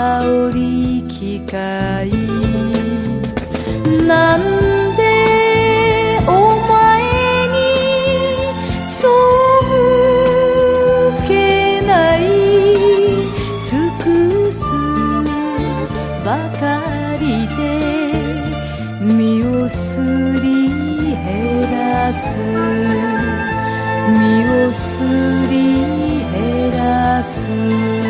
香り機械。なんでお前に背けない尽くすばかりで身をすり減らす身をすり減らす。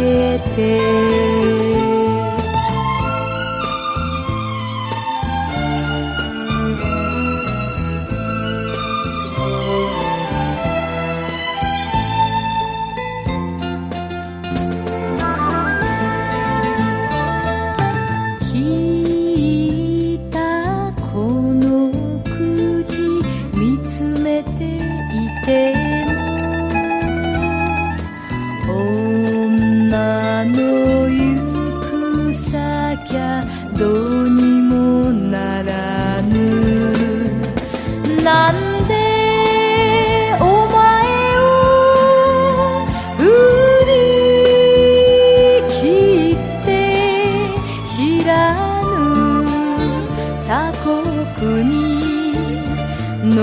Yeah. 女の行く先ゃどうにもならぬ。なんでお前を振り切って知らぬ。他国に逃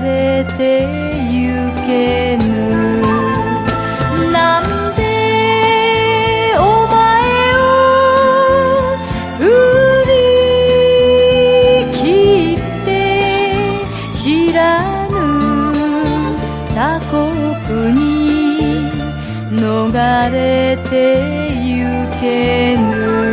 れてゆけぬ。他国に逃れてゆけぬ。